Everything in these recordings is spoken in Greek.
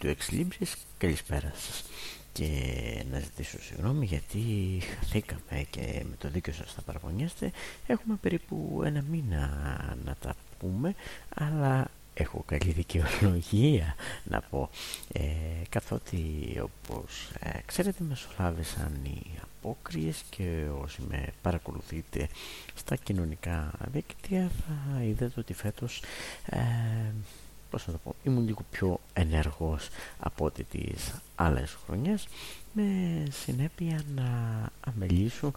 Φίλες και φίλοι του Ex Libris, καλησπέρα σας. Και να ζητήσω συγγνώμη γιατί χαθήκαμε και με το δίκιο σας θα παραπονιέστε. Έχουμε περίπου ένα μήνα να τα πούμε, αλλά έχω καλή δικαιολογία να πω. Ε, καθότι όπως ε, ξέρετε μεσολάβησαν οι απόκριες και όσοι με παρακολουθείτε στα κοινωνικά δίκτυα θα είδατε ότι φέτος ε, πώς να το πω, ήμουν λίγο πιο ενεργός από ό,τι τις άλλες χρονιές με συνέπεια να αμελήσω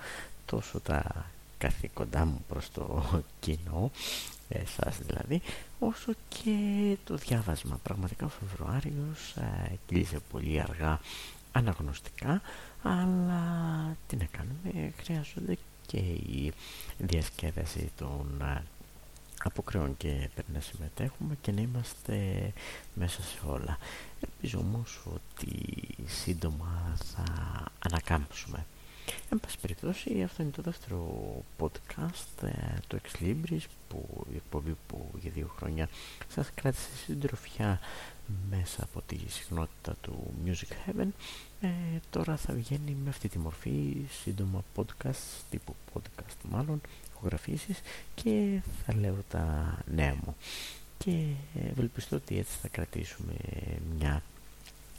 τόσο τα καθήκοντά μου προς το κοινό εσάς δηλαδή όσο και το διάβασμα. Πραγματικά ο Φεβρουάριος ε, κλείσε πολύ αργά αναγνωστικά αλλά τι να κάνουμε χρειάζονται και η διασκέδαση των ε, αποκρεών και πρέπει να συμμετέχουμε και να είμαστε μέσα σε όλα. Ελπίζω όμως ότι σύντομα θα ανακάμψουμε. Εν πάση περιπτώσει, αυτό είναι το δεύτερο podcast ε, του Ex Libris, που, η εκπομπή που για δύο χρόνια σας κράτησε συντροφιά μέσα από τη συχνότητα του Music Heaven. Ε, τώρα θα βγαίνει με αυτή τη μορφή σύντομα podcast, τύπου podcast μάλλον, και θα λέω τα νέα μου. Και ευελπιστώ ότι έτσι θα κρατήσουμε μια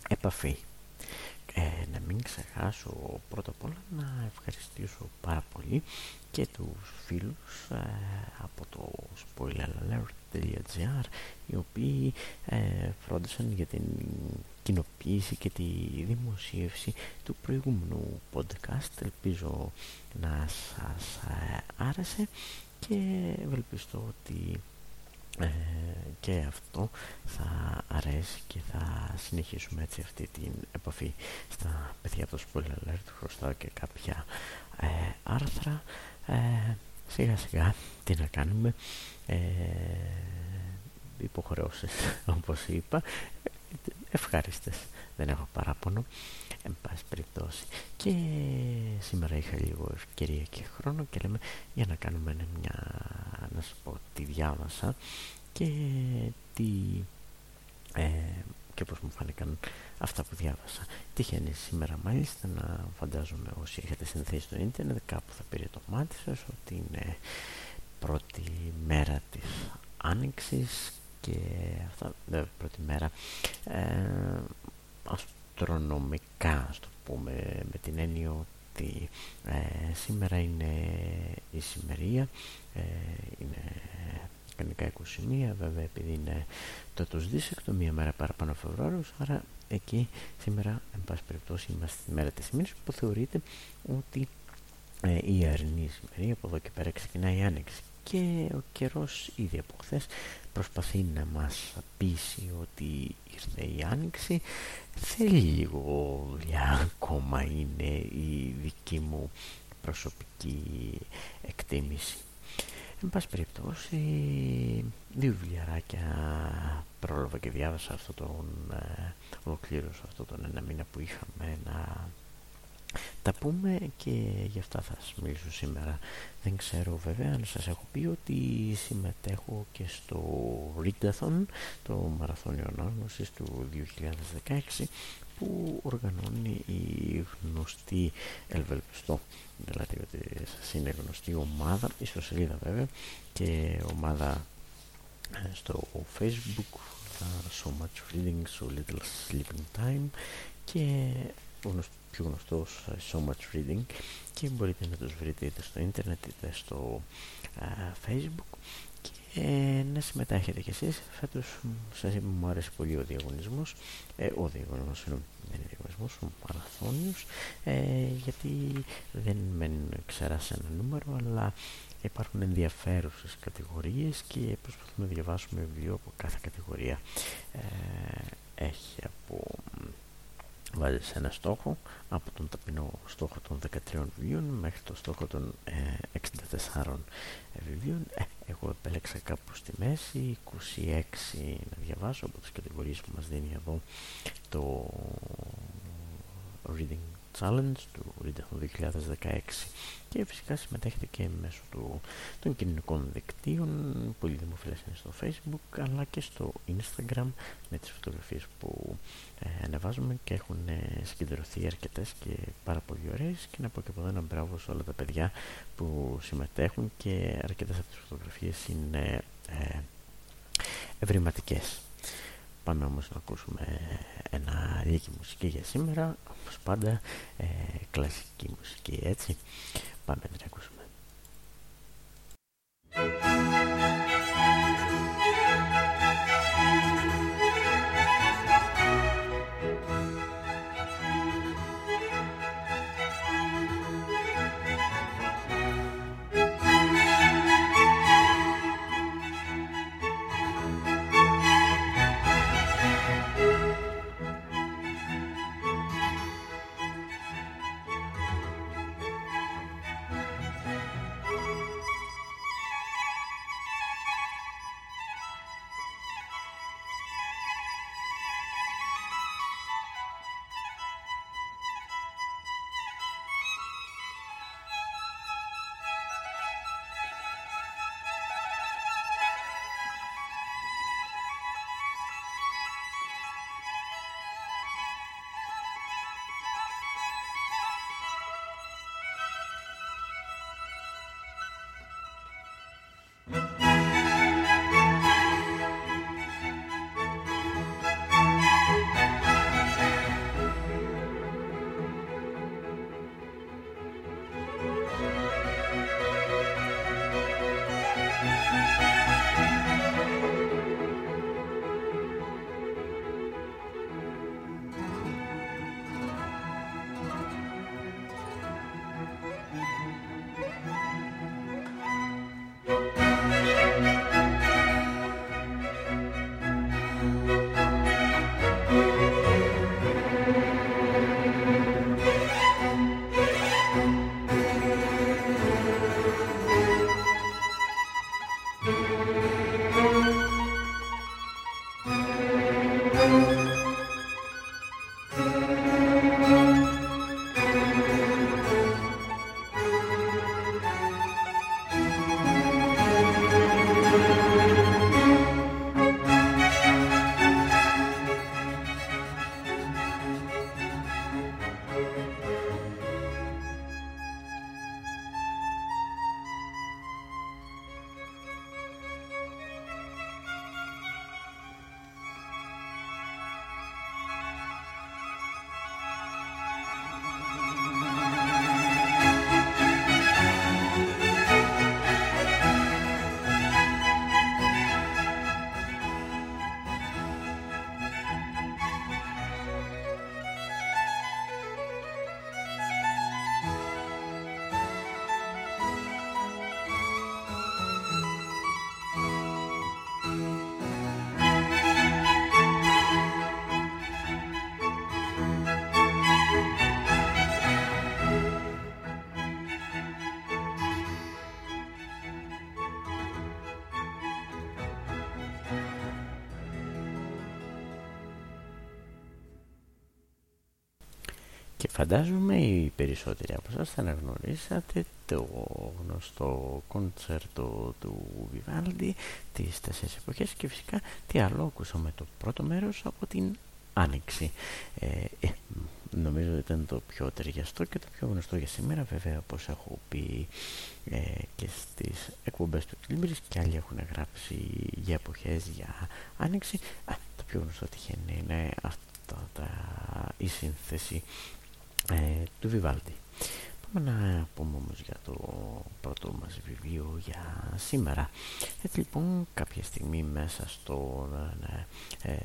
επαφή. Ε, να μην ξεχάσω πρώτα απ' όλα να ευχαριστήσω πάρα πολύ και τους φίλους ε, από το spoileralert.gr οι οποίοι ε, φρόντισαν για την κοινοποίηση και τη δημοσίευση του προηγούμενου podcast. Ελπίζω να σας ε, άρεσε και ευελπιστώ ότι ε, και αυτό θα αρέσει και θα συνεχίσουμε έτσι αυτή την επαφή στα παιδιά από το Spoiler Alert χρωστάω και κάποια ε, άρθρα. Ε, σιγά σιγά τι να κάνουμε. Ε, υποχρεώσεις όπως είπα ευχάριστες δεν έχω παράπονο εν πάση περιπτώσει. Και σήμερα είχα λίγο ευκαιρία και χρόνο και λέμε για να κάνουμε μια να σου πω τι διάβασα και τι ε, και πως μου φάνηκαν αυτά που διάβασα. Τυχαίνει σήμερα μάλιστα να φαντάζομαι όσοι έχετε συνθέσει στο ίντερνετ κάπου θα πήρε το μάτι σας ότι είναι πρώτη μέρα της άνοιξης και αυτά, δεν πρώτη μέρα ε, αστρονομικά ας το πούμε με την έννοια ότι ε, σήμερα είναι η σημερία ε, είναι κανονικά 21 βέβαια επειδή είναι το τους δίσεκτο μία μέρα παραπάνω Φεβρουάριος άρα εκεί σήμερα εν πάση περιπτώσει είμαστε στη μέρα της ημέρας που θεωρείται ότι ε, η αρνή σημερία από εδώ και πέρα ξεκινάει η άνοιξη και ο καιρός ήδη από χθες προσπαθεί να μας πείσει ότι ήρθε η άνοιξη. Θέλει λίγο δουλειά ακόμα είναι η δική μου προσωπική εκτίμηση. Εν πάση περιπτώσει, δύο βιβλιαράκια πρόλαβα και διάβασα αυτό τον ε, ολοκλήρωσα αυτό τον ένα μήνα που είχαμε να τα πούμε και γι' αυτά θα σας μιλήσω σήμερα. Δεν ξέρω βέβαια αν σας έχω πει ότι συμμετέχω και στο Readathon, το μαραθώνιο ανάγνωσης του 2016 που οργανώνει η γνωστή Ελβελπιστό δηλαδή ότι σας είναι γνωστή ομάδα ιστοσελίδα βέβαια και ομάδα ε, στο facebook so much reading, so little sleeping time και πιο γνωστός ε, so much reading και μπορείτε να τους βρείτε είτε στο ίντερνετ είτε στο facebook. Και να συμμετάχετε κι εσείς. Φέτος σας είπα μου άρεσε πολύ ο διαγωνισμός. Ε, ο διαγωνισμός δεν είναι διαγωνισμός ο μαραθώνιος. Ε, γιατί δεν με ξεράσει ένα νούμερο αλλά υπάρχουν ενδιαφέρουσες κατηγορίες και προσπαθούμε να διαβάσουμε βιβλίο από κάθε κατηγορία. Ε, έχει από βάζεις ένα στόχο από τον ταπεινό στόχο των 13 βιβλίων μέχρι το στόχο των 64 βιβλίων. Ε, εγώ επέλεξα κάπου στη μέση 26 να διαβάσω από τις κατηγορίες που μας δίνει εδώ το Reading Challenge του Readathon 2016 και φυσικά συμμετέχετε και μέσω του, των κοινωνικών δικτύων πολύ δημοφιλές είναι στο facebook αλλά και στο instagram με τις φωτογραφίες που ε, ανεβάζουμε και έχουν ε, συγκεντρωθεί αρκετές και πάρα πολύ ωραίες και να πω και από εδώ ένα μπράβο σε όλα τα παιδιά που συμμετέχουν και αρκετές από τις φωτογραφίες είναι ε, ευρηματικές. Πάμε όμως να ακούσουμε ένα λίγη μουσική για σήμερα, όπως πάντα ε, κλασική μουσική έτσι. Πάμε να την ακούσουμε. Φαντάζομαι οι περισσότεροι από εσάς θα αναγνωρίσατε το γνωστό κόντσερτο του Βιβάλντι τις τέσσερις εποχές και φυσικά τι άλλο ακούσαμε το πρώτο μέρος από την Άνοιξη. Ε, ε, νομίζω ότι ήταν το πιο ταιριαστό και το πιο γνωστό για σήμερα βέβαια όπως έχω πει ε, και στις εκπομπές του Τιλμπρης και άλλοι έχουν γράψει για εποχές για Άνοιξη. Α, το πιο γνωστό τυχαίνει είναι αυτά τα, η σύνθεση ε, του Βιβάλτη. Πάμε να πούμε όμως για το πρώτο μας βιβλίο για σήμερα. Έτσι λοιπόν κάποια στιγμή μέσα στο... Ε,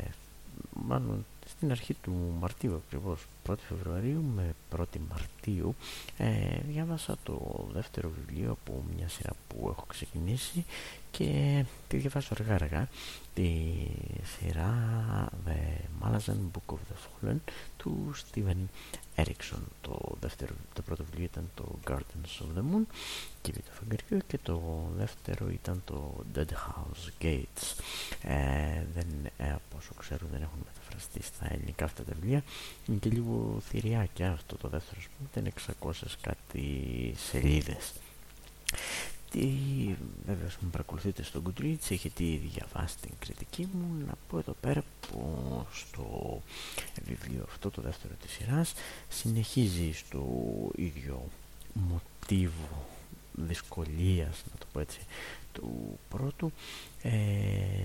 μάλλον στην αρχή του Μαρτίου ακριβώς 1η Φεβρουαρίου με 1η Μαρτίου ε, διάβασα το δεύτερο βιβλίο από μια σειρά που έχω ξεκινήσει και τη διαβάζω αργά αργά. Τη σειρά The Malazan Book of the Fallen του Steven Erickson το, δεύτερο, το πρώτο βιβλίο ήταν το Gardens of the Moon και το φεγγαριού και το δεύτερο ήταν το Dead House Gates ε, δεν, ε, βέβαια πόσο ξέρω δεν έχουν μεταφραστεί στα ελληνικά αυτά τα βιβλία. Είναι και λίγο θηριάκια αυτό το δεύτερο πούμε. Είναι 600 κάτι σελίδες. τι βέβαια μου παρακολουθείτε στο Goodreads έχετε ήδη διαβάσει την κριτική μου. Να πω εδώ πέρα που στο βιβλίο αυτό το δεύτερο της σειράς συνεχίζει στο ίδιο μοτίβο δυσκολίας να το πω έτσι του πρώτου. Ε,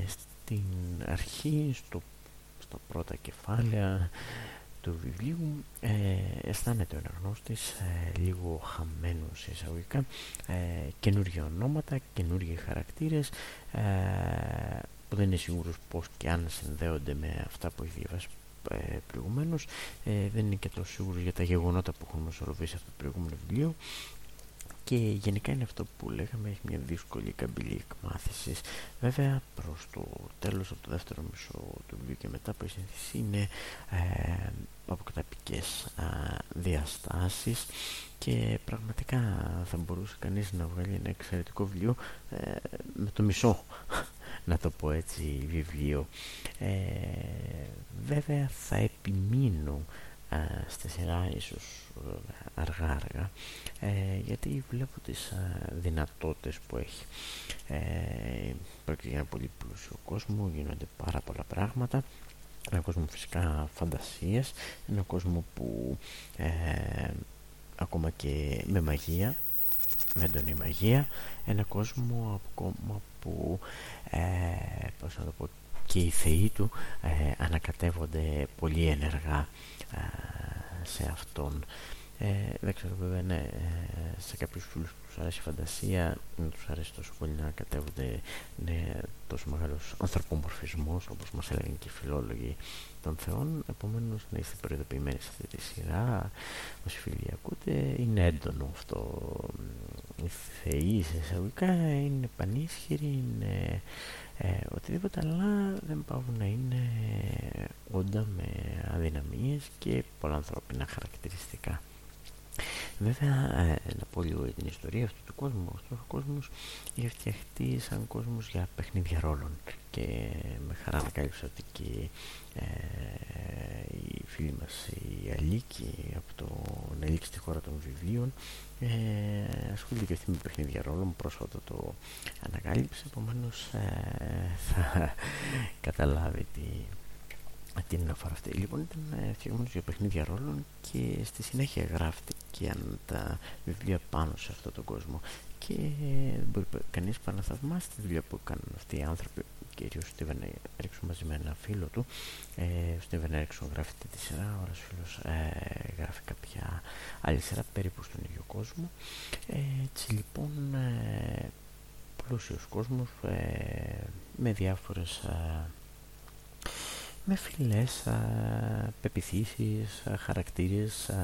στην αρχή στο, στα πρώτα κεφάλαια του βιβλίου ε, αισθάνεται ο αναγνώστης ε, λίγο χαμένος σε εισαγωγικά ε, καινούργια ονόματα, καινούργιοι χαρακτήρες ε, που δεν είναι σίγουρος πως και αν συνδέονται με αυτά που έχει διαβάσει ε, προηγουμένως. Ε, δεν είναι και τόσο σίγουρος για τα γεγονότα που έχουν μεσορροπήσει αυτό το προηγούμενο βιβλίο και γενικά είναι αυτό που λέγαμε έχει μια δύσκολη καμπύλη εκμάθησης. Βέβαια προς το τέλος από το δεύτερο μισό του βιβλίου και μετά που η σύνθεση είναι ε, από καταπικές διαστάσεις και πραγματικά θα μπορούσε κανείς να βγάλει ένα εξαιρετικό βιβλίο ε, με το μισό να το πω έτσι βιβλίο. Ε, βέβαια θα επιμείνω στη σειρά ίσως αργά αργά. Ε, γιατί βλέπω τις ε, δυνατότητες που έχει. Ε, πρόκειται για ένα πολύ πλούσιο κόσμο γίνονται πάρα πολλά πράγματα. Ένα κόσμο φυσικά φαντασίες. Ένα κόσμο που ε, ακόμα και με μαγεία με έντονη μαγεία. Ένα κόσμο ακόμα που ε, πώς να το πω και οι θεοί του ε, ανακατεύονται πολύ ενεργά σε αυτόν. Ε, δεν ξέρω βέβαια ναι, ε, σε κάποιους φίλους που τους αρέσει η φαντασία δεν τους αρέσει τόσο πολύ να κατέβονται ναι, τόσο μεγάλος ανθρωπομορφισμός όπως μας έλεγαν και οι φιλόλογοι των θεών. Επομένως να είστε προειδοποιημένοι σε αυτή τη σειρά όσοι φίλοι ακούτε. Είναι έντονο αυτό. Οι θεοί σε εισαγωγικά είναι πανίσχυροι είναι ε, οτιδήποτε αλλά δεν πάβουν να είναι όντα με αδυναμίες και πολλά ανθρώπινα χαρακτηριστικά Βέβαια, ε, να πω λίγο την ιστορία αυτού του κόσμου. Αυτός ο κόσμος είχε φτιαχτεί σαν κόσμος για παιχνίδια ρόλων και με χαρά να κάλυψα ότι και ε, οι φίλοι μας οι Αλίκοι από το Αλίκη στη χώρα των βιβλίων ε, ασχολείται και αυτή με παιχνίδια ρόλων πρόσφατα το ανακάλυψε επομένως ε, θα καταλάβει τι την αναφορά αυτή. Λοιπόν, ήταν ε, φτιαγμένο για παιχνίδια ρόλων και στη συνέχεια γράφτηκε τα βιβλία πάνω σε αυτόν τον κόσμο. Και δεν μπορεί κανείς παρά να θαυμάσει τη δουλειά που έκαναν αυτοί οι άνθρωποι, κυρίως ο Στίβεν Έριξον μαζί με ένα φίλο του. Ε, ο Στίβεν Έριξον γράφει τη σειρά, ο άλλος φίλος ε, γράφει κάποια άλλη σειρά περίπου στον ίδιο κόσμο. Ε, έτσι λοιπόν, ε, πλούσιος κόσμος ε, με διάφορες ε, με φυλές, α, πεπιθήσεις, α, χαρακτήρες, α,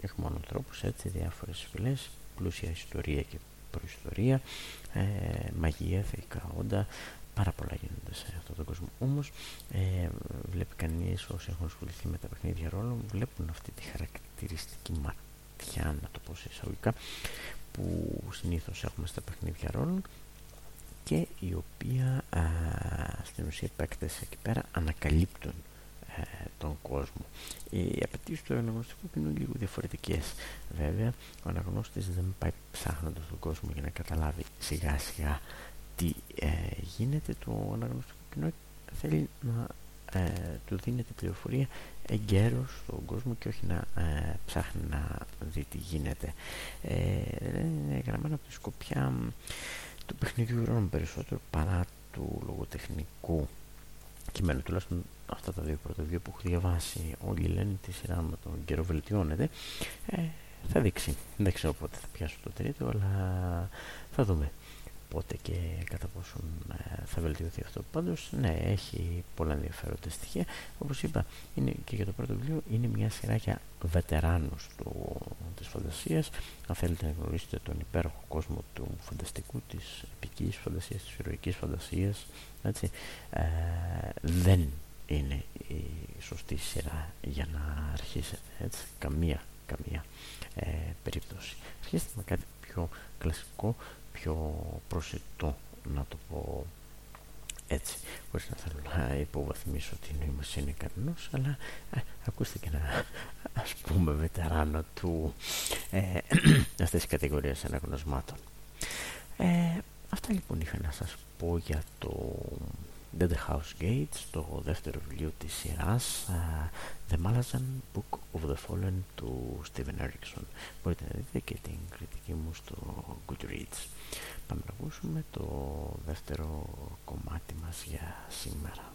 έχουμε μόνο τρόπους έτσι, διάφορες φυλές, πλούσια ιστορία και προϊστορία, ε, μαγεία, θεϊκά όντα, πάρα πολλά γίνονται σε αυτόν τον κόσμο. Όμως ε, βλέπει κανείς όσοι έχουν ασχοληθεί με τα παιχνίδια ρόλων, βλέπουν αυτή τη χαρακτηριστική ματιά, να το πω σε εισαγωγικά, που συνήθως έχουμε στα παιχνίδια ρόλων και η οποία α, στην ουσία επέκταση εκεί πέρα ανακαλύπτουν ε, τον κόσμο. Οι απαιτήσεις του αναγνωστικού είναι λίγο διαφορετικές. Βέβαια, ο αναγνώστης δεν πάει ψάχνοντας τον κόσμο για να καταλάβει σιγά σιγά τι ε, γίνεται. Το αναγνωστικό κοινό θέλει να ε, του δίνεται πληροφορία εγκαίρως στον κόσμο και όχι να ε, ψάχνει να δει τι γίνεται. Ε, είναι γραμμένο από τη σκοπιά του παιχνιδιού ρόλων περισσότερο παρά του λογοτεχνικού κειμένου. Τουλάχιστον αυτά τα δύο πρώτα δύο που έχω διαβάσει όλοι λένε τη σειρά με τον καιρό βελτιώνεται. Ε, θα δείξει. Δεν ξέρω πότε θα πιάσω το τρίτο, αλλά θα δούμε πότε και κατά πόσον ε, θα βελτιωθεί αυτό. Πάντως, ναι, έχει πολλά ενδιαφέροντα στοιχεία. Όπως είπα, είναι και για το πρώτο βιβλίο είναι μια σειρά για βετεράνους του, της φαντασίας. Αν θέλετε να γνωρίσετε τον υπέροχο κόσμο του φανταστικού, της επικής φαντασίας, της ηρωικής φαντασίας, έτσι, ε, δεν είναι η σωστή σειρά για να αρχίσετε, έτσι, καμία, καμία ε, περίπτωση. Αρχίστε με κάτι πιο κλασικό, πιο προσιτό να το πω έτσι. Χωρίς να θέλω να υποβαθμίσω την νοημοσύνη κανένας αλλά ε, ακούστηκε ένα ας πούμε βετεράνο του ε, αυτής της κατηγορίας αναγνωσμάτων. Ε, αυτά λοιπόν είχα να σας πω για το The House Gates, το δεύτερο βιβλίο της σειράς uh, The Malazan Book of the Fallen του Steven Erickson. Μπορείτε να δείτε και την κριτική μου στο Goodreads. Πάμε να ακούσουμε το δεύτερο κομμάτι μας για σήμερα.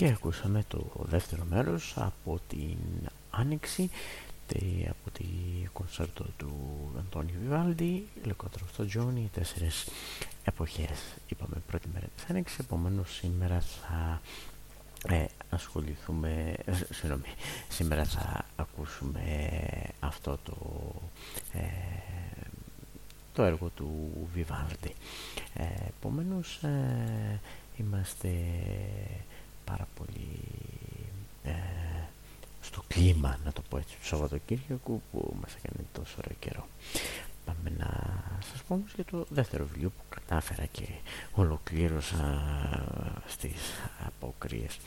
Και ακούσαμε το δεύτερο μέρος από την Άνοιξη από τη κονσέρτο του Αντώνιου Βιβάλντι λεκότερο στο Τζόνι τέσσερις εποχές. Είπαμε πρώτη μέρα της Άνοιξης επομένως σήμερα θα ε, ασχοληθούμε ε, συγγνώμη, σήμερα θα ακούσουμε αυτό το ε, το έργο του Βιβάλντι. Ε, επομένως ε, είμαστε πάρα πολύ ε, στο κλίμα, να το πω έτσι, του Σαββατοκύριακου που μας έκανε τόσο ωραίο καιρό. Πάμε να σας πω όμως για το δεύτερο βιβλίο που κατάφερα και ολοκλήρωσα στις αποκρίες.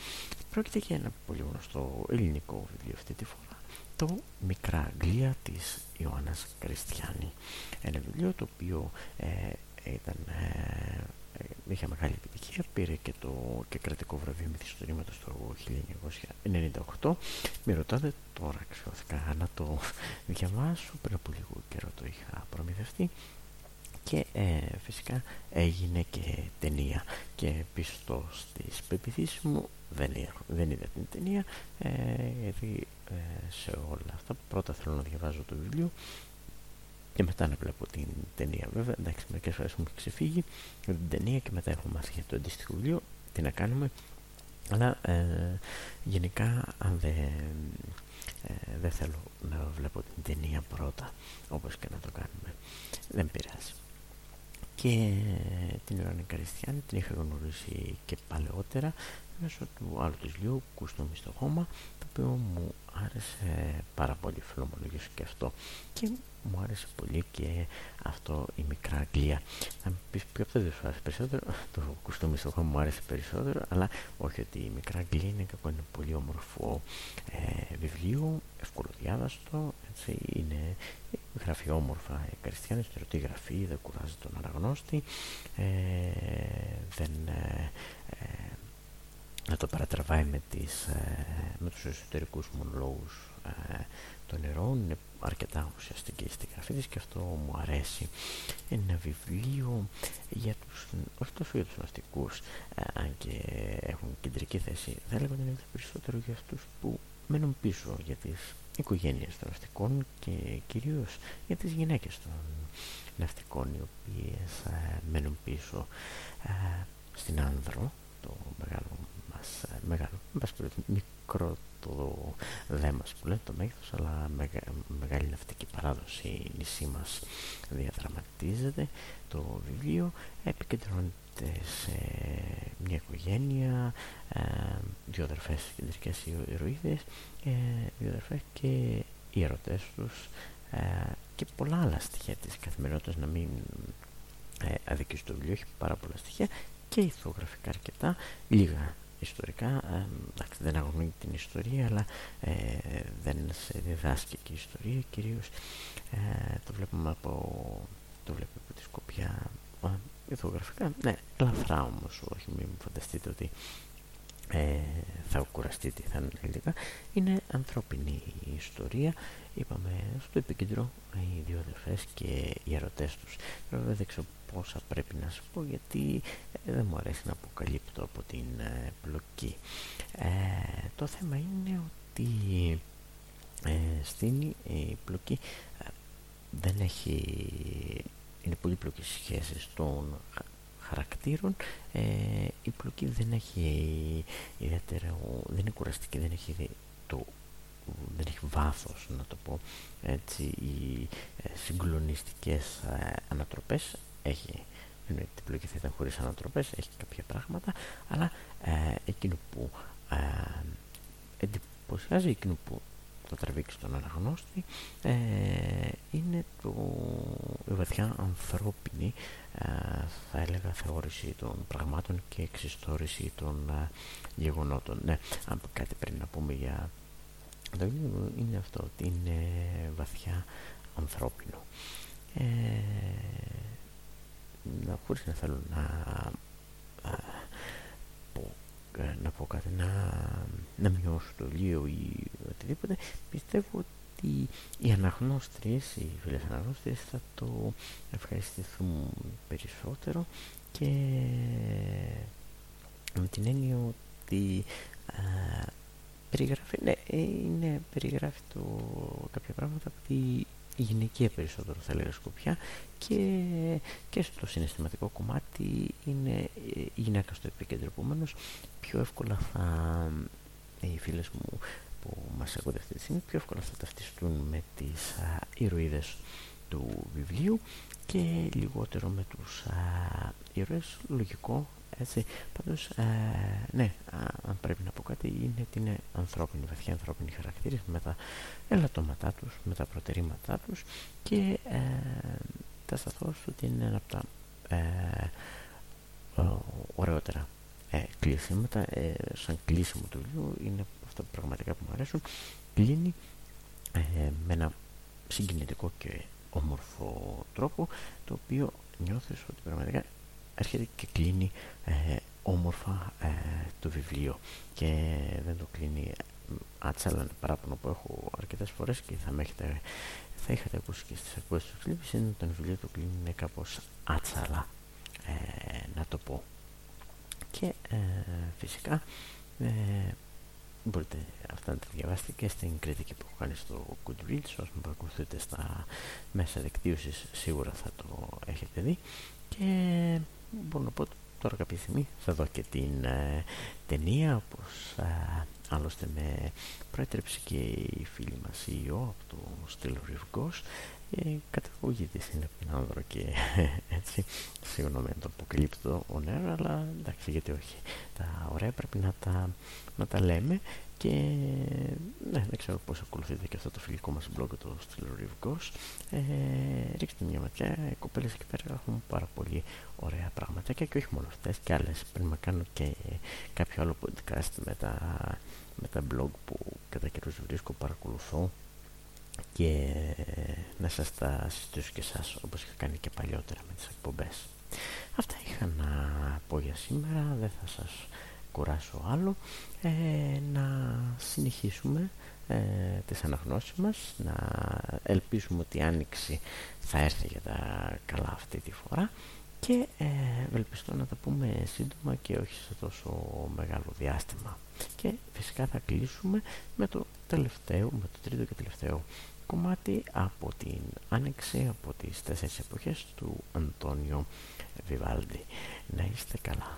Πρόκειται για ένα πολύ γνωστό ελληνικό βιβλίο αυτή τη φορά, το «Μικρά Αγγλία» της Ιωάννας Κριστιανή. Ένα βιβλίο το οποίο ε, ήταν ε, είχε μεγάλη επιτυχία, πήρε και το και κρατικό βραβείο μυθιστορήματος το 1998. Με ρωτάτε τώρα αξιώθηκα να το διαβάσω, πριν από λίγο καιρό το είχα προμηθευτεί. Και ε, φυσικά έγινε και ταινία. Και πιστό στις πεπιθήσεις μου δεν, δεν είδα την ταινία ε, γιατί ε, σε όλα αυτά πρώτα θέλω να διαβάζω το βιβλίο και μετά να βλέπω την ταινία βέβαια. Εντάξει μερικές φορές μου έχει ξεφύγει την ταινία και μετά έχω μάθει για το αντίστοιχο βιβλίο. Τι να κάνουμε. Αλλά ε, γενικά αν δεν δεν θέλω να βλέπω την ταινία πρώτα όπως και να το κάνουμε δεν πειράζει. Και την Ιωάννη Καριστιάνη την είχα γνωρίσει και παλαιότερα μέσω του άλλου του λιού Κούστομι στο χώμα το οποίο μου άρεσε πάρα πολύ φιλομολογήσω και αυτό. Και μου άρεσε πολύ και αυτό η μικρά Αγγλία. Να μου πεις ποιο από τα δύο σου άρεσε περισσότερο. Το κουστούμι στο χώμα μου άρεσε περισσότερο αλλά όχι ότι η μικρά Αγγλία είναι κακό είναι πολύ όμορφο ε, βιβλίο ευκολοδιάβαστο έτσι είναι γράφει όμορφα η Καριστιάνη στη γραφή δεν κουράζει τον αναγνώστη ε, δεν ε, ε να το παρατραβάει με, τις, ε, με τους εσωτερικούς μονολόγους ε, των νερών. Είναι αρκετά ουσιαστική στη γραφή της και αυτό μου αρέσει. Είναι ένα βιβλίο για τους, όχι τόσο για τους ναυτικούς ε, αν και έχουν κεντρική θέση. Θα έλεγα ότι είναι περισσότερο για αυτούς που μένουν πίσω για τις οικογένειες των ναυτικών και κυρίως για τις γυναίκες των ναυτικών οι οποίες μένουν πίσω στην άνδρο το μεγάλο μας ε, μεγάλο, μικρό το δέμα που λένε το μέγεθος αλλά μεγα, μεγάλη ναυτική παράδοση. Η νησί μας διαδραματίζεται το βιβλίο επικεντρώνεται σε μια οικογένεια ε, δύο αδερφές κεντρικές ηρωίδες ε, δύο αδερφές και οι ερωτές τους ε, και πολλά άλλα στοιχεία της καθημερινότητας να μην ε, αδικήσω το βιβλίο έχει πάρα πολλά στοιχεία και ηθογραφικά αρκετά λίγα ιστορικά ε, δεν αγωνίζει την ιστορία αλλά ε, δεν σε διδάσκει και η ιστορία κυρίως ε, το βλέπουμε από το βλέπουμε από τη σκοπιά ηθογραφικά. Ναι ελαφρά όμως όχι μην φανταστείτε ότι ε, θα κουραστείτε θα είναι είναι ανθρώπινη ιστορία. Είπαμε στο επίκεντρο οι δύο αδερφές και οι ερωτές τους. Βέβαια δεν ξέρω πόσα πρέπει να σου πω γιατί ε, δεν μου αρέσει να αποκαλύπτω από την ε, πλοκή. Ε, το θέμα είναι ότι στην η πλοκή δεν έχει είναι πολύ πλοκή σχέσεις των χαρακτήρων η πλοκή δεν έχει ιδιαίτερο δεν είναι κουραστική δεν έχει το δεν έχει βάθος να το πω έτσι οι συγκλονιστικές ανατροπές. Έχει εννοείται την πλοκή θα ήταν χωρίς ανατροπές έχει κάποια πράγματα αλλά ε, εκείνο που ε, εντυπωσιάζει εκείνο που θα τραβήξει τον αναγνώστη ε, είναι το, η βαθιά ανθρώπινη ε, θα έλεγα θεώρηση των πραγμάτων και εξιστόρηση των ε, γεγονότων. Ναι, αν κάτι πρέπει να πούμε για το είναι αυτό ότι είναι βαθιά ανθρώπινο. Ε, να, χωρίς να θέλω να, πω, ε, να πω κάτι, να, να μειώσω το λίγο ή οτιδήποτε, πιστεύω ότι οι αναγνώστριες, οι φίλες αναγνώστριες θα το ευχαριστηθούν περισσότερο και με την έννοια ότι περιγράφει, ναι, είναι, περιγράφει το, κάποια πράγματα που γυναικεία περισσότερο θα έλεγα σκοπιά. Και, και στο συναισθηματικό κομμάτι είναι η γυναίκα στο επίκεντρο επομένως πιο εύκολα θα οι φίλες μου που μας ακούτε αυτή τη στιγμή πιο εύκολα θα ταυτιστούν με τις α, ηρωίδες του βιβλίου και λιγότερο με τους α, ήρωες. Λογικό έτσι. Πάντως α, ναι αν πρέπει να πω κάτι είναι ότι είναι ανθρώπινη βαθιά ανθρώπινη χαρακτήρες με τα ελαττώματά τους με τα προτερήματά τους και ε, θα σταθώ στο ότι είναι ένα από τα ε, ωραιότερα ε, κλεισίματα ε, σαν κλείσιμο του βιβλίου είναι αυτά πραγματικά που μου αρέσουν. Κλείνει ε, με ένα συγκινητικό και όμορφο τρόπο το οποίο νιώθεις ότι πραγματικά έρχεται και κλείνει ε, όμορφα ε, το βιβλίο. Και δεν το κλείνει άτσαλα είναι παράπονο που έχω αρκετές φορές και θα, έχετε, θα είχατε ακούσει και στις εκπομπές του κλίπης είναι το βιβλίο το κλείνει είναι κάπως άτσαλα να το πω. Και φυσικά μπορείτε αυτά να τα διαβάσετε και στην κριτική που έχω κάνει στο Goodreads. Όσοι με παρακολουθείτε στα μέσα δικτύωσης σίγουρα θα το έχετε δει. Και μπορώ να πω τώρα κάποια στιγμή θα δω και την ε, ταινία όπως ε, άλλωστε με προέτρεψε και η φίλη μας η Ιω από το Still Riv ε, καταγωγή της είναι από την άνδρο και έτσι συγγνώμη αν το αποκαλύπτω ο νέο αλλά εντάξει γιατί όχι. Τα ωραία πρέπει να τα, να τα λέμε και ναι, δεν ξέρω πώς ακολουθείτε και αυτό το φιλικό μας blog το Στυλοριβικός ε, ρίξτε μια ματιά οι κοπέλες εκεί πέρα έχουν πάρα πολύ ωραία πράγματα και, και όχι μόνο αυτές και άλλες. Πρέπει να κάνω και κάποιο άλλο podcast με τα, με τα blog που κατά καιρούς βρίσκω παρακολουθώ. Και να σας τα συζητήσω και εσάς όπως είχα κάνει και παλιότερα με τις εκπομπές. Αυτά είχα να πω για σήμερα, δεν θα σας κουράσω άλλο. Ε, να συνεχίσουμε ε, τις αναγνώσεις μας, να ελπίσουμε ότι η Άνοιξη θα έρθει για τα καλά αυτή τη φορά και ε, ευελπιστώ να τα πούμε σύντομα και όχι σε τόσο μεγάλο διάστημα. Και φυσικά θα κλείσουμε με το τελευταίο, με το τρίτο και τελευταίο κομμάτι από την άνοιξη από τις τέσσερις εποχές του Αντώνιο Βιβάλντι. Να είστε καλά.